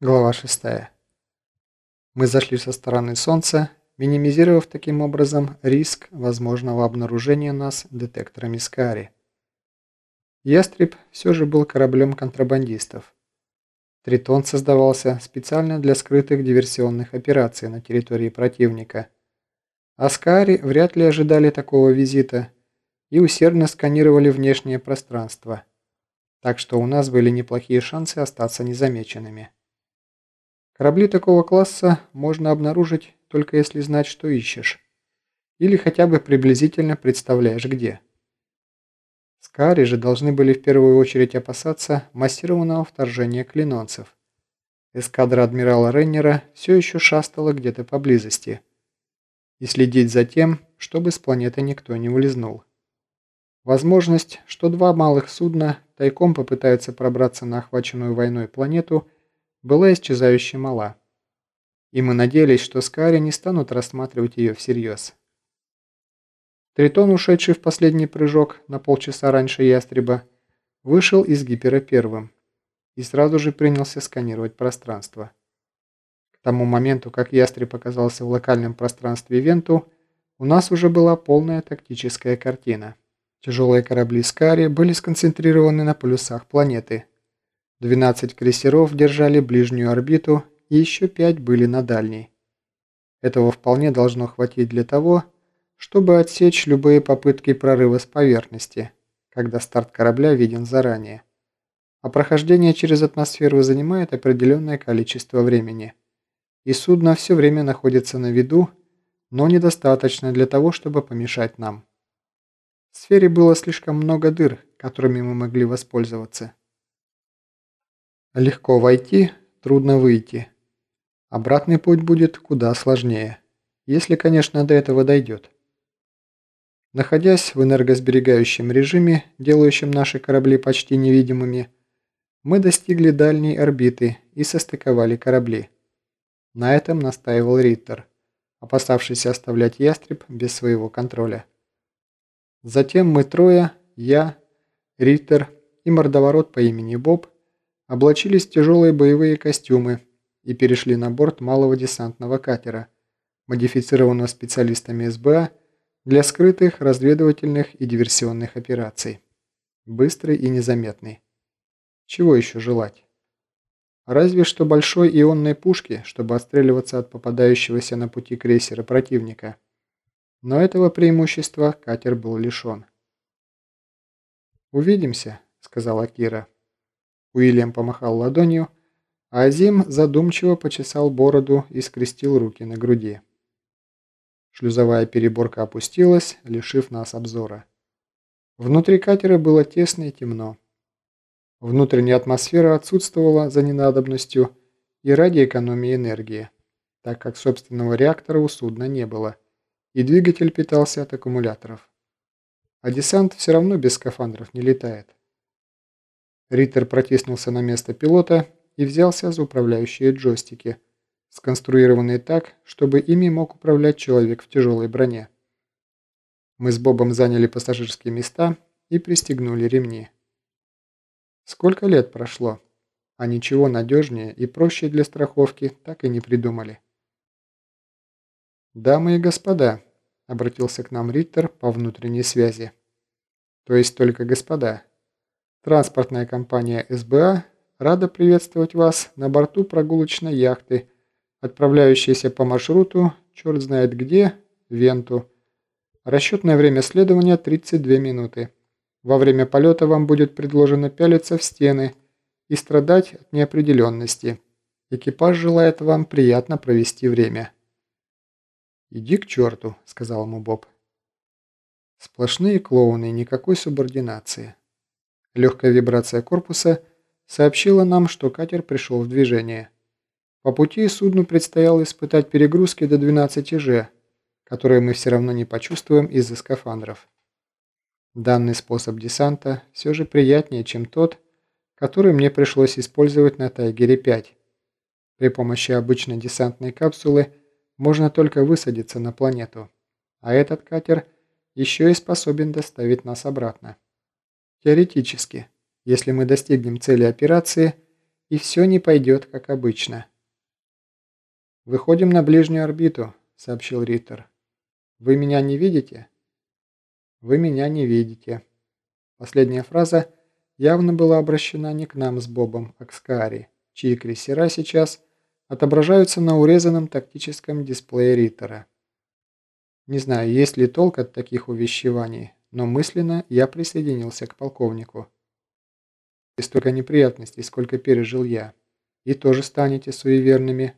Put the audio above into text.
Глава 6. Мы зашли со стороны Солнца, минимизировав таким образом риск возможного обнаружения нас детекторами Скари. Ястреб все же был кораблем контрабандистов. Тритон создавался специально для скрытых диверсионных операций на территории противника. А Скари вряд ли ожидали такого визита и усердно сканировали внешнее пространство. Так что у нас были неплохие шансы остаться незамеченными. Корабли такого класса можно обнаружить только если знать, что ищешь. Или хотя бы приблизительно представляешь где. Скари же должны были в первую очередь опасаться массированного вторжения клинонцев. Эскадра адмирала Реннера все еще шастала где-то поблизости. И следить за тем, чтобы с планеты никто не улизнул. Возможность, что два малых судна тайком попытаются пробраться на охваченную войной планету – была исчезающе мала. И мы надеялись, что Скари не станут рассматривать ее всерьез. Тритон, ушедший в последний прыжок на полчаса раньше ястреба, вышел из гипера первым и сразу же принялся сканировать пространство. К тому моменту, как ястреб оказался в локальном пространстве Венту, у нас уже была полная тактическая картина. Тяжелые корабли Скари были сконцентрированы на полюсах планеты – 12 крейсеров держали ближнюю орбиту и еще 5 были на дальней. Этого вполне должно хватить для того, чтобы отсечь любые попытки прорыва с поверхности, когда старт корабля виден заранее. А прохождение через атмосферу занимает определенное количество времени. И судно все время находится на виду, но недостаточно для того, чтобы помешать нам. В сфере было слишком много дыр, которыми мы могли воспользоваться. Легко войти, трудно выйти. Обратный путь будет куда сложнее. Если, конечно, до этого дойдет. Находясь в энергосберегающем режиме, делающем наши корабли почти невидимыми, мы достигли дальней орбиты и состыковали корабли. На этом настаивал Риттер, опасавшийся оставлять ястреб без своего контроля. Затем мы трое, я, Риттер и мордоворот по имени Боб – облачились в тяжелые боевые костюмы и перешли на борт малого десантного катера, модифицированного специалистами СБА для скрытых разведывательных и диверсионных операций. Быстрый и незаметный. Чего еще желать? Разве что большой ионной пушки, чтобы отстреливаться от попадающегося на пути крейсера противника. Но этого преимущества катер был лишен. «Увидимся», — сказала Кира. Уильям помахал ладонью, а Азим задумчиво почесал бороду и скрестил руки на груди. Шлюзовая переборка опустилась, лишив нас обзора. Внутри катера было тесно и темно. Внутренняя атмосфера отсутствовала за ненадобностью и ради экономии энергии, так как собственного реактора у судна не было, и двигатель питался от аккумуляторов. А десант все равно без скафандров не летает. Риттер протиснулся на место пилота и взялся за управляющие джойстики, сконструированные так, чтобы ими мог управлять человек в тяжелой броне. Мы с Бобом заняли пассажирские места и пристегнули ремни. Сколько лет прошло, а ничего надежнее и проще для страховки так и не придумали. «Дамы и господа», — обратился к нам Риттер по внутренней связи. «То есть только господа». Транспортная компания СБА рада приветствовать вас на борту прогулочной яхты, отправляющейся по маршруту, черт знает где, Венту. Расчетное время следования 32 минуты. Во время полета вам будет предложено пялиться в стены и страдать от неопределенности. Экипаж желает вам приятно провести время. «Иди к черту», — сказал ему Боб. Сплошные клоуны, никакой субординации. Легкая вибрация корпуса сообщила нам, что катер пришел в движение. По пути судну предстояло испытать перегрузки до 12 Ж, которые мы все равно не почувствуем из-за скафандров. Данный способ десанта все же приятнее, чем тот, который мне пришлось использовать на Тайгере-5. При помощи обычной десантной капсулы можно только высадиться на планету, а этот катер еще и способен доставить нас обратно. Теоретически, если мы достигнем цели операции и все не пойдет, как обычно. «Выходим на ближнюю орбиту», — сообщил Риттер. «Вы меня не видите?» «Вы меня не видите». Последняя фраза явно была обращена не к нам с Бобом, а к Скаари, чьи крейсера сейчас отображаются на урезанном тактическом дисплее Риттера. Не знаю, есть ли толк от таких увещеваний, но мысленно я присоединился к полковнику. И столько неприятностей, сколько пережил я. И тоже станете суеверными,